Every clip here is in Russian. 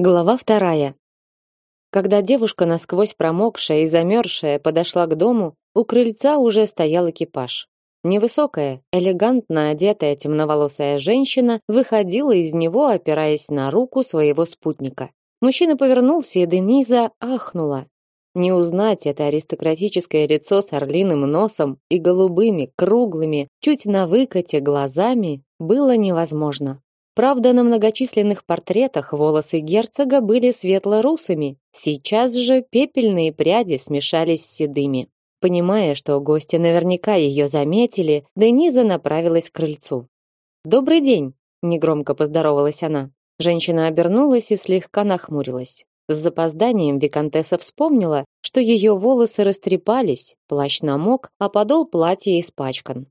Глава вторая. Когда девушка насквозь промокшая и замерзшая подошла к дому, у крыльца уже стоял экипаж. Невысокая, элегантно одетая темноволосая женщина выходила из него, опираясь на руку своего спутника. Мужчина повернулся, и Дениза ахнула. Не узнать это аристократическое лицо с орлиным носом и голубыми, круглыми, чуть на выкате глазами было невозможно. Правда, на многочисленных портретах волосы герцога были светло-русыми, сейчас же пепельные пряди смешались с седыми. Понимая, что гости наверняка ее заметили, Дениза направилась к крыльцу. «Добрый день!» – негромко поздоровалась она. Женщина обернулась и слегка нахмурилась. С запозданием виконтесса вспомнила, что ее волосы растрепались, плащ намок, а подол платья испачкан.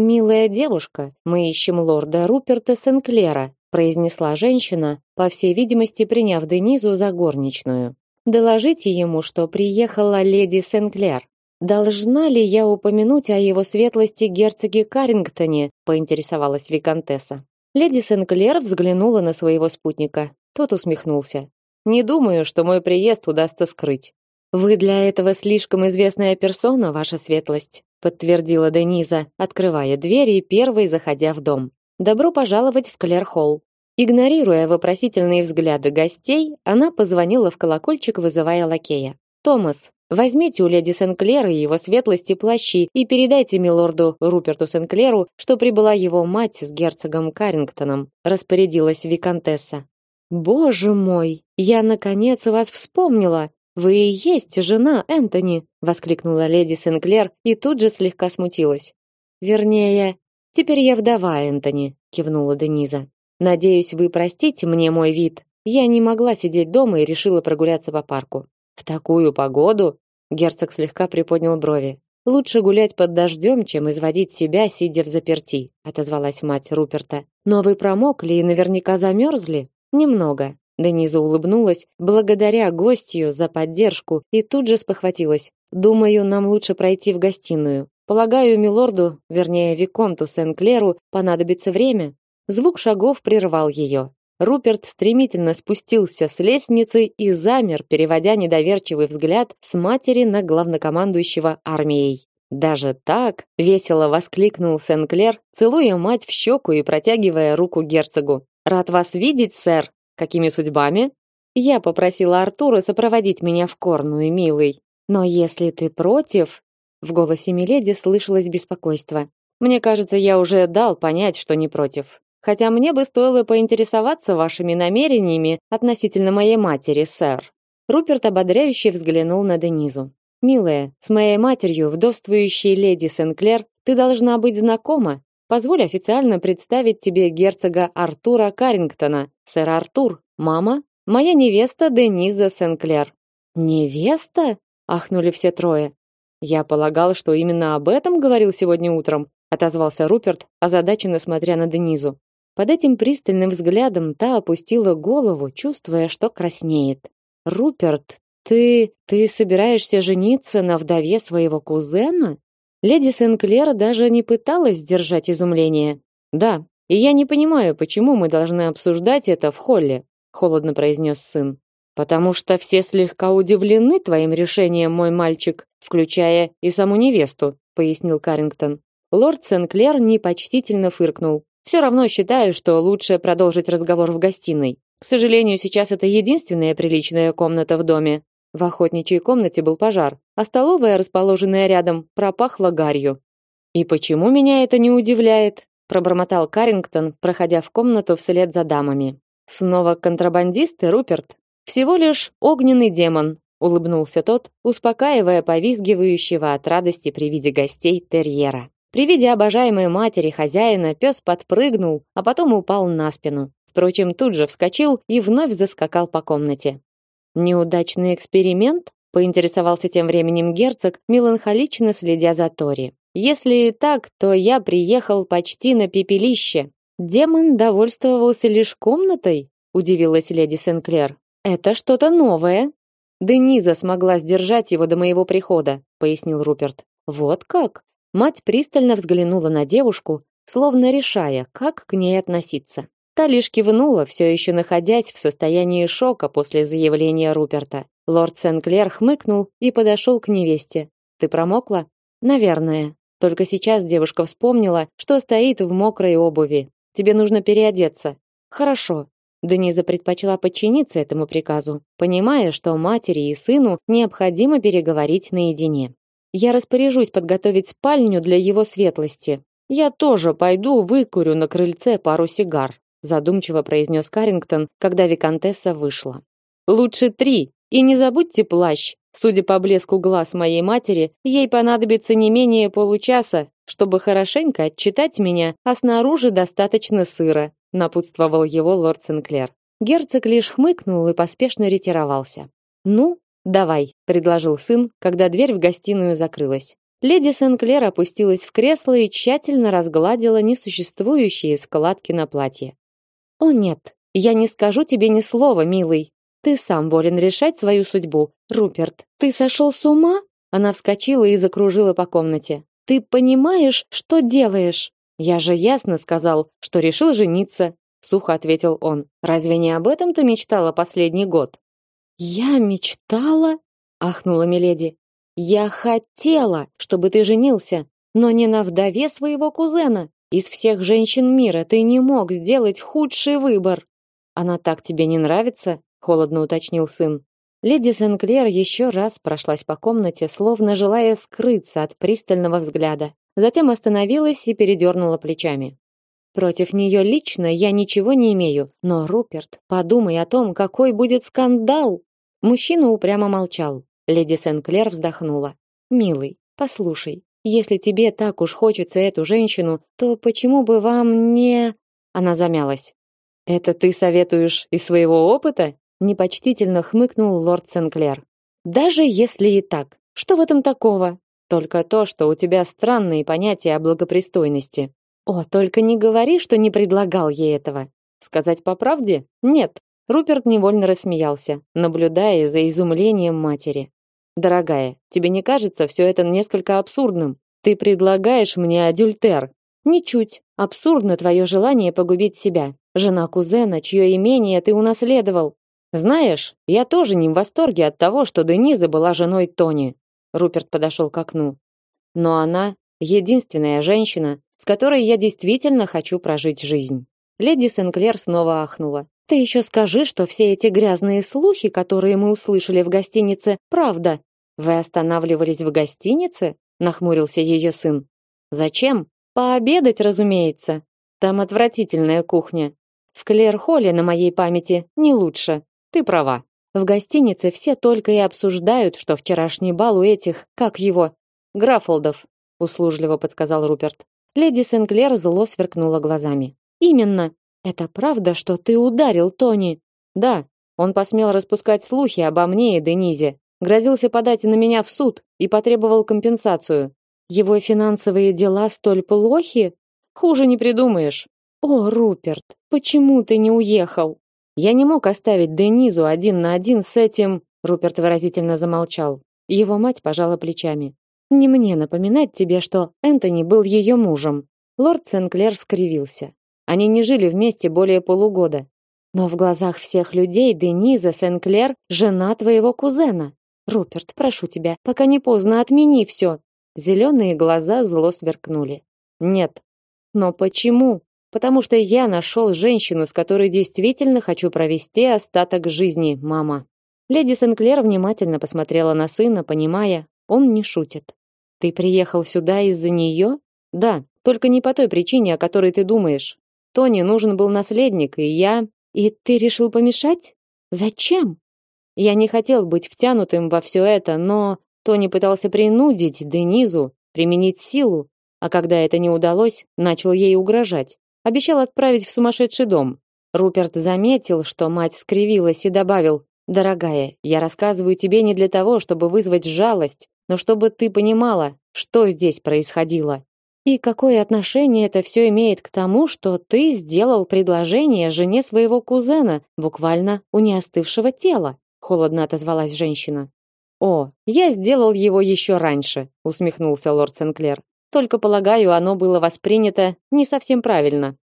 «Милая девушка, мы ищем лорда Руперта Сенклера», произнесла женщина, по всей видимости, приняв Денизу за горничную. «Доложите ему, что приехала леди Сенклер. Должна ли я упомянуть о его светлости герцоге Карингтоне?» поинтересовалась виконтесса. Леди Сенклер взглянула на своего спутника. Тот усмехнулся. «Не думаю, что мой приезд удастся скрыть. Вы для этого слишком известная персона, ваша светлость подтвердила Дениза, открывая дверь и первой заходя в дом. Добро пожаловать в Клер-холл. Игнорируя вопросительные взгляды гостей, она позвонила в колокольчик, вызывая лакея. Томас, возьмите у леди Сенклера и его светлости плащи и передайте милорду Руперту Сенклеру, что прибыла его мать с герцогом Карингтоном, распорядилась виконтесса. Боже мой, я наконец вас вспомнила, вы и есть жена Энтони, воскликнула леди Сенклер и тут же слегка смутилась. Вернее, теперь я вдова Энтони, кивнула Дениза. Надеюсь, вы простите мне мой вид. Я не могла сидеть дома и решила прогуляться по парку. В такую погоду? Герцог слегка приподнял брови. Лучше гулять под дождем, чем изводить себя, сидя в заперти, отозвалась мать Руперта. Но вы промокли и наверняка замерзли. Немного. Дениза улыбнулась, благодаря гостью за поддержку, и тут же спохватилась. Думаю, нам лучше пройти в гостиную. Полагаю, милорду, вернее, виконту Сен-Клеру, понадобится время. Звук шагов прервал ее. Руперт стремительно спустился с лестницы и замер, переводя недоверчивый взгляд с матери на главнокомандующего армией. Даже так, весело воскликнул Сен-Клер, целуя мать в щеку и протягивая руку герцогу. Рад вас видеть, сэр. Какими судьбами? Я попросила Артура сопроводить меня в Корную, милый. Но если ты против, в голосе Миледи слышалось беспокойство. Мне кажется, я уже дал понять, что не против. Хотя мне бы стоило поинтересоваться вашими намерениями относительно моей матери, сэр. Руперт ободряюще взглянул на Денизу. Милая, с моей матерью, вдовствующей леди Сенклер, ты должна быть знакома. Позволь официально представить тебе герцога Артура Карингтона, сэр Артур, мама, моя невеста Дениза Сенклер. Невеста? ахнули все трое. Я полагал, что именно об этом говорил сегодня утром, отозвался Руперт, озадаченно смотря на Денизу. Под этим пристальным взглядом та опустила голову, чувствуя, что краснеет. Руперт, ты ты собираешься жениться на вдове своего кузена? Леди Сенклер даже не пыталась сдержать изумление. Да, и я не понимаю, почему мы должны обсуждать это в холле, холодно произнес сын. Потому что все слегка удивлены твоим решением, мой мальчик, включая и саму невесту, пояснил Карингтон. Лорд Сенклер непочтительно фыркнул. Все равно считаю, что лучше продолжить разговор в гостиной. К сожалению, сейчас это единственная приличная комната в доме. В охотничьей комнате был пожар, а столовая, расположенная рядом, пропахла гарью. И почему меня это не удивляет? пробормотал Карингтон, проходя в комнату вслед за дамами. Снова контрабандисты, Руперт? Всего лишь огненный демон, улыбнулся тот, успокаивая повизгивающего от радости при виде гостей терьера. При виде обожаемой матери хозяина пес подпрыгнул, а потом упал на спину. Впрочем, тут же вскочил и вновь заскакал по комнате. Неудачный эксперимент? Поинтересовался тем временем герцог, меланхолично следя за Тори. Если так, то я приехал почти на пепелище. Демон довольствовался лишь комнатой, удивилась леди Сенклер. Это что-то новое. Дениза смогла сдержать его до моего прихода, пояснил Руперт. Вот как? Мать пристально взглянула на девушку, словно решая, как к ней относиться. Та лишь кивнула, все еще находясь в состоянии шока после заявления Руперта. Лорд Сенклер хмыкнул и подошел к невесте. Ты промокла? Наверное. Только сейчас девушка вспомнила, что стоит в мокрой обуви. Тебе нужно переодеться. Хорошо. Дениза предпочла подчиниться этому приказу, понимая, что матери и сыну необходимо переговорить наедине. Я распоряжусь подготовить спальню для его светлости. Я тоже пойду выкурю на крыльце пару сигар, задумчиво произнес Карингтон, когда виконтесса вышла. Лучше три, и не забудьте плащ. Судя по блеску глаз моей матери, ей понадобится не менее получаса, чтобы хорошенько отчитать меня, а снаружи достаточно сыра, напутствовал его лорд Сенклер. Герцог лишь хмыкнул и поспешно ретировался. Ну, давай, предложил сын, когда дверь в гостиную закрылась. Леди Сенклер опустилась в кресло и тщательно разгладила несуществующие складки на платье. О нет, я не скажу тебе ни слова, милый. Ты сам волен решать свою судьбу. Руперт, ты сошел с ума? Она вскочила и закружила по комнате. Ты понимаешь, что делаешь? Я же ясно сказал, что решил жениться, сухо ответил он. Разве не об этом ты мечтала последний год? Я мечтала, ахнула Миледи. Я хотела, чтобы ты женился, но не на вдове своего кузена. Из всех женщин мира ты не мог сделать худший выбор. Она так тебе не нравится? холодно уточнил сын. Леди Сенклер еще раз прошлась по комнате, словно желая скрыться от пристального взгляда. Затем остановилась и передернула плечами. Против нее лично я ничего не имею, но Руперт, подумай о том, какой будет скандал. Мужчина упрямо молчал. Леди Сенклер вздохнула. Милый, послушай, если тебе так уж хочется эту женщину, то почему бы вам не Она замялась. Это ты советуешь из своего опыта? непочтительно хмыкнул лорд Сенклер. Даже если и так, что в этом такого? Только то, что у тебя странные понятия о благопристойности. О, только не говори, что не предлагал ей этого. Сказать по правде? Нет. Руперт невольно рассмеялся, наблюдая за изумлением матери. Дорогая, тебе не кажется все это несколько абсурдным? Ты предлагаешь мне адюльтер. Ничуть. Абсурдно твое желание погубить себя. Жена кузена, чье имение ты унаследовал. Знаешь, я тоже не в восторге от того, что Дениза была женой Тони. Руперт подошел к окну. Но она единственная женщина, с которой я действительно хочу прожить жизнь. Леди Сенклер снова ахнула. Ты еще скажи, что все эти грязные слухи, которые мы услышали в гостинице, правда. Вы останавливались в гостинице? нахмурился ее сын. Зачем? Пообедать, разумеется. Там отвратительная кухня. В Клер-холле на моей памяти не лучше. Ты права. В гостинице все только и обсуждают, что вчерашний бал у этих, как его, Графолдов, услужливо подсказал Руперт. Леди Сенклер зло сверкнула глазами. Именно. Это правда, что ты ударил Тони? Да. Он посмел распускать слухи обо мне и Денизе, грозился подать на меня в суд и потребовал компенсацию. Его финансовые дела столь плохи? Хуже не придумаешь. О, Руперт, почему ты не уехал? Я не мог оставить Денизу один на один с этим, Руперт выразительно замолчал. Его мать пожала плечами. Не мне напоминать тебе, что Энтони был ее мужем. Лорд Сенклер скривился. Они не жили вместе более полугода. Но в глазах всех людей Дениза Сенклер жена твоего кузена. Руперт, прошу тебя, пока не поздно, отмени все. Зеленые глаза зло сверкнули. Нет. Но почему? потому что я нашел женщину, с которой действительно хочу провести остаток жизни, мама. Леди Сенклер внимательно посмотрела на сына, понимая, он не шутит. Ты приехал сюда из-за нее? Да, только не по той причине, о которой ты думаешь. Тони нужен был наследник, и я... И ты решил помешать? Зачем? Я не хотел быть втянутым во все это, но Тони пытался принудить Денизу применить силу, а когда это не удалось, начал ей угрожать. Обещал отправить в сумасшедший дом. Руперт заметил, что мать скривилась и добавил: "Дорогая, я рассказываю тебе не для того, чтобы вызвать жалость, но чтобы ты понимала, что здесь происходило. И какое отношение это все имеет к тому, что ты сделал предложение жене своего кузена, буквально у неостывшего тела?" Холодно отозвалась женщина. О, я сделал его еще раньше, усмехнулся лорд Сенклер. Только, полагаю, оно было воспринято не совсем правильно.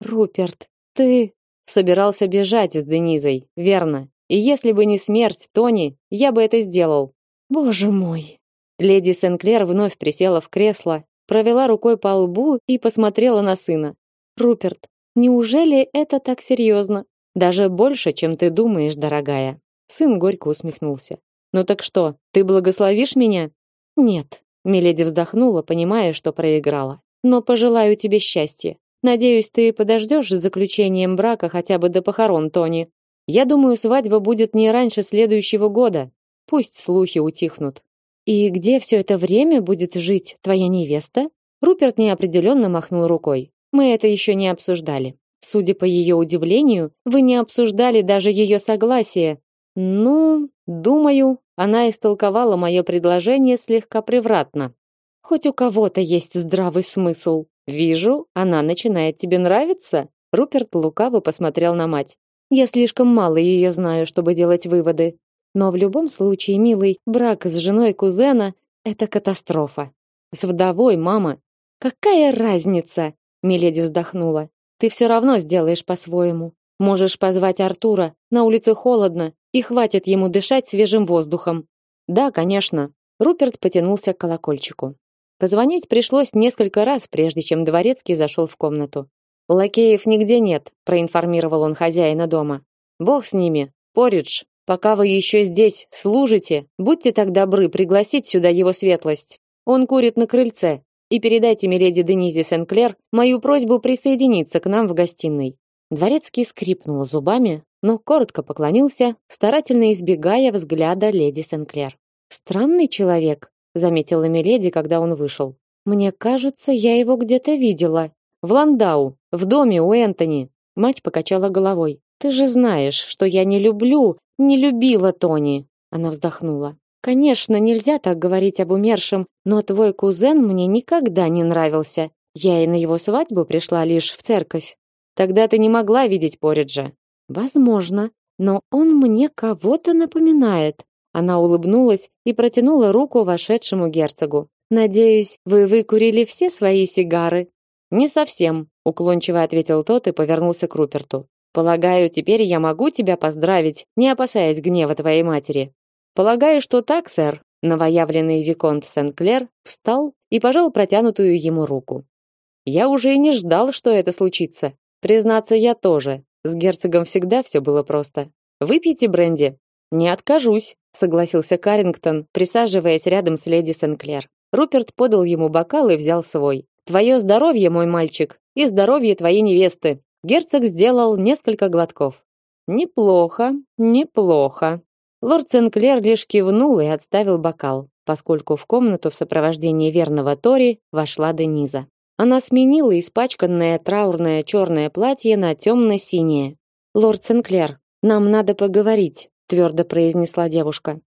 Руперт, Ты собирался бежать с Денизой, верно? И если бы не смерть Тони, я бы это сделал. Боже мой. Леди Сенклер вновь присела в кресло, провела рукой по лбу и посмотрела на сына. Руперт, неужели это так серьезно? Даже больше, чем ты думаешь, дорогая. Сын горько усмехнулся. Ну так что, ты благословишь меня? Нет. Миледи вздохнула, понимая, что проиграла. Но пожелаю тебе счастья. Надеюсь, ты подождешь с заключением брака хотя бы до похорон Тони. Я думаю, свадьба будет не раньше следующего года. Пусть слухи утихнут. И где все это время будет жить твоя невеста? Руперт неопределенно махнул рукой. Мы это еще не обсуждали. Судя по ее удивлению, вы не обсуждали даже ее согласие. Ну, думаю, она истолковала мое предложение слегка превратно. Хоть у кого-то есть здравый смысл. Вижу, она начинает тебе нравиться. Руперт лукаво посмотрел на мать. Я слишком мало ее знаю, чтобы делать выводы. Но в любом случае, милый, брак с женой кузена это катастрофа. С вдовой, мама. Какая разница? Миледи вздохнула. Ты все равно сделаешь по-своему. Можешь позвать Артура. На улице холодно, и хватит ему дышать свежим воздухом. Да, конечно. Руперт потянулся к колокольчику. Позвонить пришлось несколько раз, прежде чем дворецкий зашел в комнату. Лакеев нигде нет, проинформировал он хозяина дома. Бог с ними. Поридж, пока вы еще здесь служите, будьте так добры пригласить сюда его светлость. Он курит на крыльце. И передайте миледи Денизе Сенклер мою просьбу присоединиться к нам в гостиной. Дворецкий скрипнул зубами, но коротко поклонился, старательно избегая взгляда леди Сенклер. Странный человек, заметила миледи, когда он вышел. Мне кажется, я его где-то видела. В Ландау, в доме у Энтони. Мать покачала головой. Ты же знаешь, что я не люблю, не любила Тони. Она вздохнула. Конечно, нельзя так говорить об умершем, но твой кузен мне никогда не нравился. Я и на его свадьбу пришла лишь в церковь. Тогда ты не могла видеть Пориджа. Возможно, но он мне кого-то напоминает. Она улыбнулась и протянула руку вошедшему герцогу. Надеюсь, вы выкурили все свои сигары. Не совсем, уклончиво ответил тот и повернулся к Руперту. Полагаю, теперь я могу тебя поздравить, не опасаясь гнева твоей матери. Полагаю, что так, сэр. Новоявленный виконт Сен-Клер встал и пожал протянутую ему руку. Я уже и не ждал, что это случится. Признаться, я тоже. С герцогом всегда все было просто. Выпейте бренди. Не откажусь, согласился Карингтон, присаживаясь рядом с леди Сен-Клер. Руперт подал ему бокал и взял свой. Твое здоровье, мой мальчик, и здоровье твоей невесты. Герцог сделал несколько глотков. Неплохо, неплохо. Лорд Сенклер лишь кивнул и отставил бокал, поскольку в комнату в сопровождении верного Тори вошла Дениза. Она сменила испачканное траурное черное платье на темно-синее. Лорд Сенклер, нам надо поговорить, твердо произнесла девушка.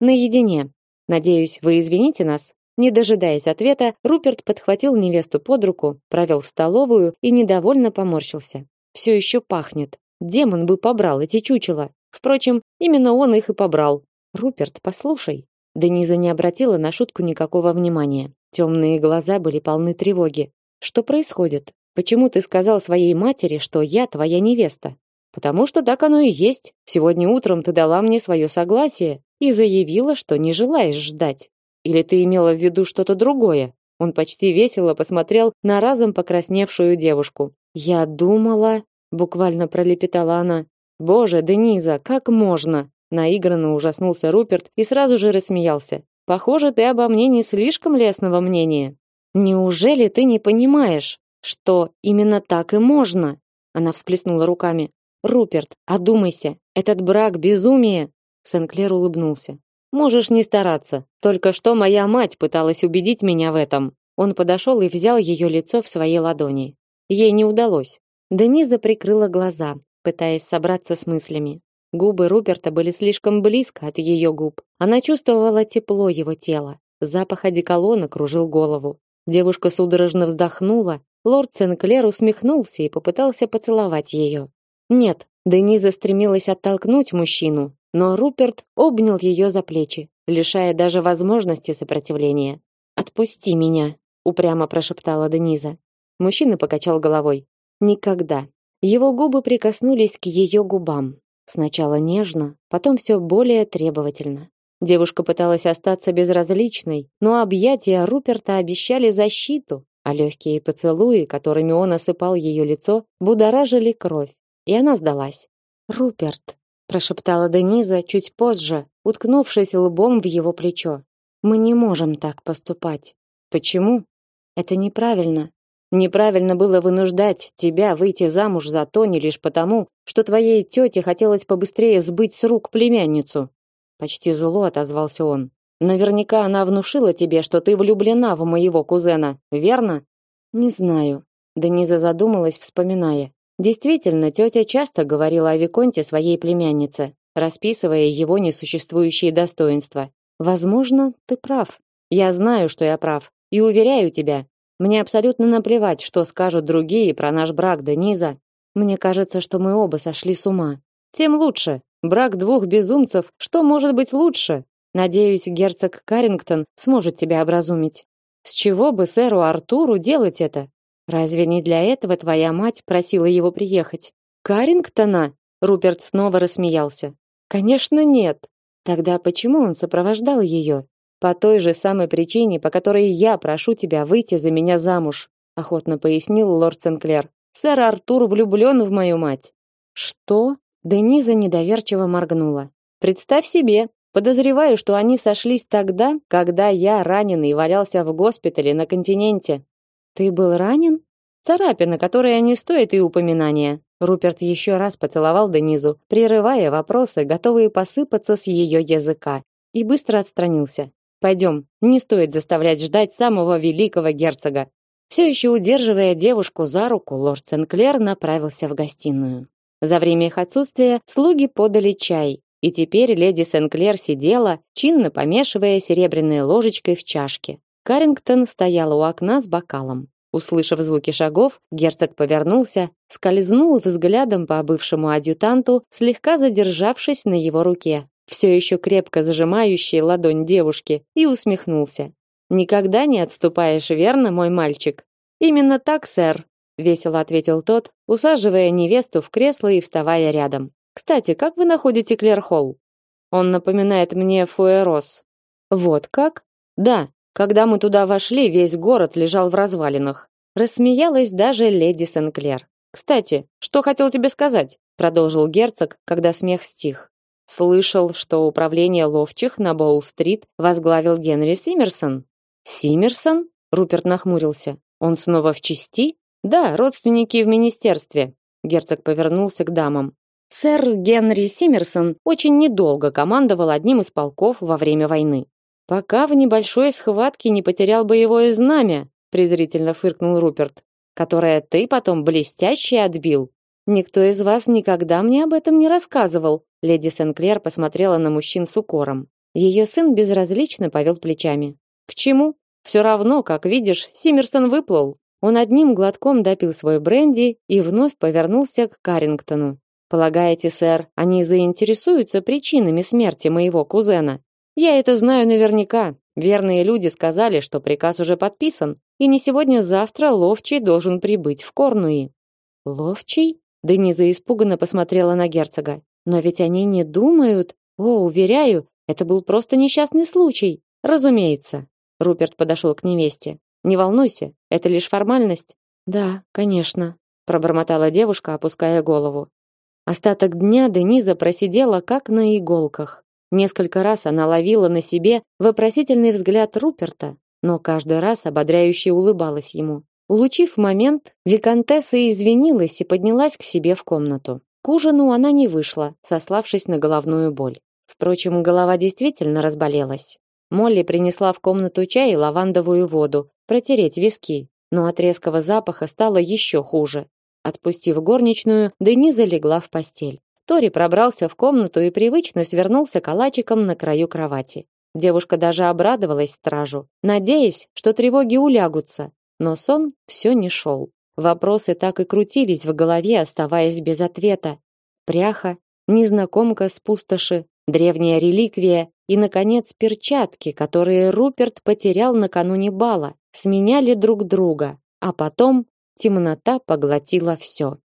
Наедине. Надеюсь, вы извините нас. Не дожидаясь ответа, Руперт подхватил невесту под руку, провел в столовую и недовольно поморщился. Все еще пахнет. Демон бы побрал эти чучела. Впрочем, именно он их и побрал. Руперт, послушай. Дениза не обратила на шутку никакого внимания. Темные глаза были полны тревоги. Что происходит? Почему ты сказал своей матери, что я твоя невеста? Потому что так оно и есть. Сегодня утром ты дала мне свое согласие и заявила, что не желаешь ждать. Или ты имела в виду что-то другое? Он почти весело посмотрел на разом покрасневшую девушку. Я думала, буквально пролепетала она. Боже, Дениза, как можно? Наигранно ужаснулся Руперт и сразу же рассмеялся. Похоже, ты обо мне не слишком лестного мнения. Неужели ты не понимаешь, что именно так и можно? Она всплеснула руками. Руперт, одумайся. Этот брак безумие. Сенклер улыбнулся. Можешь не стараться. Только что моя мать пыталась убедить меня в этом. Он подошел и взял ее лицо в свои ладони. Ей не удалось. Дениза прикрыла глаза, пытаясь собраться с мыслями. Губы Руперта были слишком близко от ее губ. Она чувствовала тепло его тела. Запах одеколона кружил голову. Девушка судорожно вздохнула. Лорд Сенклер усмехнулся и попытался поцеловать ее. Нет, Дениза стремилась оттолкнуть мужчину, но Руперт обнял ее за плечи, лишая даже возможности сопротивления. "Отпусти меня", упрямо прошептала Дениза. Мужчина покачал головой. "Никогда. Его губы прикоснулись к ее губам. Сначала нежно, потом все более требовательно. Девушка пыталась остаться безразличной, но объятия Руперта обещали защиту, а легкие поцелуи, которыми он осыпал ее лицо, будоражили кровь, и она сдалась. "Руперт", прошептала Дениза чуть позже, уткнувшись лбом в его плечо. "Мы не можем так поступать". "Почему?" "Это неправильно. Неправильно было вынуждать тебя выйти замуж за Тони лишь потому, что твоей тете хотелось побыстрее сбыть с рук племянницу. Почти зло отозвался он. Наверняка она внушила тебе, что ты влюблена в моего кузена, верно? Не знаю. Дениза задумалась, вспоминая. Действительно, тетя часто говорила о виконте своей племяннице, расписывая его несуществующие достоинства. Возможно, ты прав. Я знаю, что я прав, и уверяю тебя, мне абсолютно наплевать, что скажут другие про наш брак, Дениза. Мне кажется, что мы оба сошли с ума. Тем лучше. Брак двух безумцев, что может быть лучше? Надеюсь, герцог Карингтон сможет тебя образумить. С чего бы сэру Артуру делать это? Разве не для этого твоя мать просила его приехать? Карингтона? Руперт снова рассмеялся. Конечно, нет. Тогда почему он сопровождал ее? По той же самой причине, по которой я прошу тебя выйти за меня замуж, охотно пояснил лорд Сенклер. Сэр Артур влюблен в мою мать. Что? Дениза недоверчиво моргнула. Представь себе, подозреваю, что они сошлись тогда, когда я раненый валялся в госпитале на континенте. Ты был ранен? Царапина, которая не стоит и упоминания. Руперт еще раз поцеловал Денизу, прерывая вопросы, готовые посыпаться с ее языка, и быстро отстранился. Пойдем, не стоит заставлять ждать самого великого герцога. Все еще удерживая девушку за руку, лорд Сенклер направился в гостиную. За время их отсутствия слуги подали чай, и теперь леди Сенклер сидела, чинно помешивая серебряной ложечкой в чашке. Карингтон стояла у окна с бокалом. Услышав звуки шагов, герцог повернулся, скользнул взглядом по бывшему адъютанту, слегка задержавшись на его руке, все еще крепко зажимающий ладонь девушки, и усмехнулся. Никогда не отступаешь, верно, мой мальчик? Именно так, сэр, весело ответил тот, усаживая невесту в кресло и вставая рядом. Кстати, как вы находите Клерхолл? Он напоминает мне Фуэрос. Вот как? Да, когда мы туда вошли, весь город лежал в развалинах. Рассмеялась даже леди Сенклер. Кстати, что хотел тебе сказать? продолжил герцог, когда смех стих. Слышал, что управление ловчих на Боул-стрит возглавил Генри Симмерсон. Симмерсон? Руперт нахмурился. Он снова в чести? Да, родственники в министерстве. Герцог повернулся к дамам. Сэр Генри Симмерсон очень недолго командовал одним из полков во время войны. Пока в небольшой схватке не потерял боевое знамя, презрительно фыркнул Руперт, которое ты потом блестяще отбил. Никто из вас никогда мне об этом не рассказывал, Леди Сенклер посмотрела на мужчин с укором. Ее сын безразлично повел плечами. К чему? Все равно, как видишь, Симмерсон выплыл. Он одним глотком допил свой бренди и вновь повернулся к Карингтону. Полагаете, сэр, они заинтересуются причинами смерти моего кузена? Я это знаю наверняка. Верные люди сказали, что приказ уже подписан, и не сегодня-завтра Ловчий должен прибыть в Корнуи. Ловчий? Дениза испуганно посмотрела на герцога. Но ведь они не думают. О, уверяю, это был просто несчастный случай. Разумеется. Руперт подошел к невесте. Не волнуйся, это лишь формальность. Да, конечно, пробормотала девушка, опуская голову. Остаток дня Дениза просидела как на иголках. Несколько раз она ловила на себе вопросительный взгляд Руперта, но каждый раз ободряюще улыбалась ему. Улучив момент, виконтесса извинилась и поднялась к себе в комнату. К ужину она не вышла, сославшись на головную боль. Впрочем, голова действительно разболелась. Молли принесла в комнату чай и лавандовую воду, протереть виски, но от резкого запаха стало еще хуже. Отпустив горничную, Дениза легла в постель. Тори пробрался в комнату и привычно свернулся калачиком на краю кровати. Девушка даже обрадовалась стражу, надеясь, что тревоги улягутся, но сон все не шел. Вопросы так и крутились в голове, оставаясь без ответа. Пряха, незнакомка с пустоши, древняя реликвия и, наконец, перчатки, которые Руперт потерял накануне бала, сменяли друг друга, а потом темнота поглотила все.